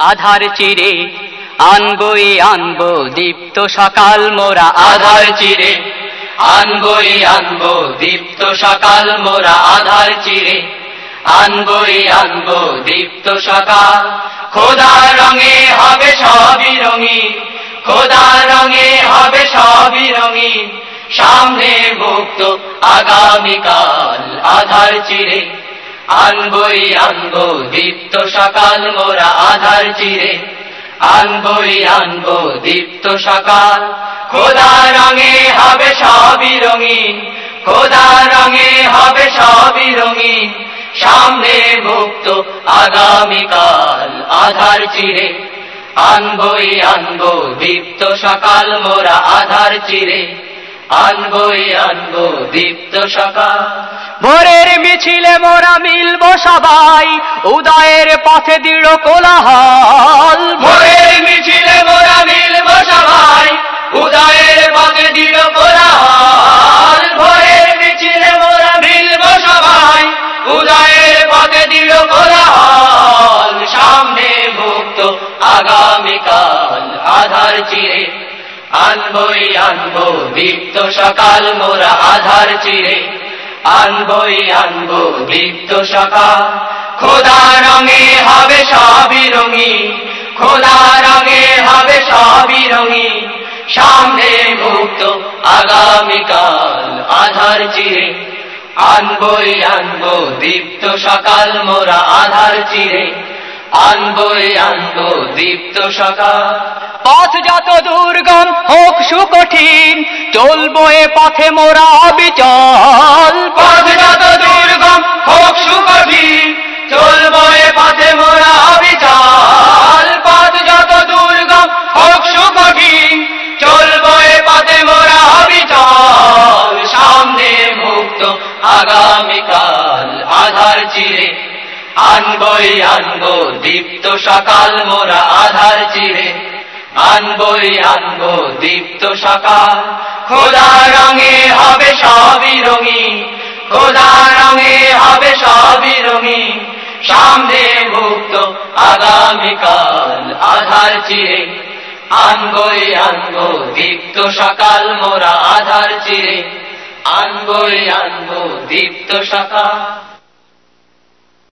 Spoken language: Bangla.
আধার চিরে। আনবই আনব, দীপ্ত সকাল মোরা আধার চিরে। আনবই আনব, দীপ্ত সকাল মোরা আধার চিরে। আনবই আনব, দীপ্ত সকাল। খোদা রঙে হবে সবই রঙিন। খোদা রঙে হবে সবই রঙিন। সামনে মুক্ত আগামীকাল আধার চিরে। আনবই আনব, দীপ্ত সকাল মোরা আধার চিরে। আনবই আনব, দীপ্ত সকাল। খোদা রঙে হবে সবই রঙিন, খোদা রঙে হবে সবই রঙিন। সামনে মুক্ত আগামীকাল আধার চিরে। আনবই আনব, দীপ্ত সকাল মোরা আধার চিরে। আনবই আনব, দীপ্ত সকাল। ভোরের মোরা মিলব সবাই, উদয়ের পথে দৃঢ় কোলাহল। ভোরের মিছিলে মোরা মিলব সবাই, উদয়ের পথে দিল কোলাহল। ভোরের মিছিলে মোরা মিলব সবাই, উদয়ের পথে দিল কোলাহল। সামনে মুক্ত আগামীকাল, আধার চিরে আনবই, আনব দীপ্ত সকাল মোরা আধার চিরে। আনবই আনব দীপ্ত সকা খোদা রঙে হবে সবই রঙিন। খোদা রঙে হবে সবই রঙিন। সামনে মুক্ত আগামীকাল আধার চিরে। আনবই আনব দীপ্ত সকাল মোরা আধার চিরে। আনবই আনব দীপ্ত সকাল পথ যত দুর্গম হোক সুকঠিন, চলবো এ পথে মোরা অবিচল। পথ যত দুর্গম হোক সুকঠিন, চলবো এ পথে মোরা অবিচল। পথ যত দুর্গম হোক সুকঠিন, চলবো এ পথে মোরা অবিচল। সামনে মুক্ত আগামীকাল, আধার চিরে আনবই আনব দীপ্ত সকাল মোরা আধার চিরে। আনবই আনব দীপ্ত সকাল। খোদা রঙে হবে সবই রঙিন। খোদা রঙে হবে সবই রঙিন। সামনে মুক্ত আগামীকাল আধার চিরে। আনবই আনব দীপ্ত সকাল, মোরা আধার চিরে। আনবই আনব দীপ্ত সকাল।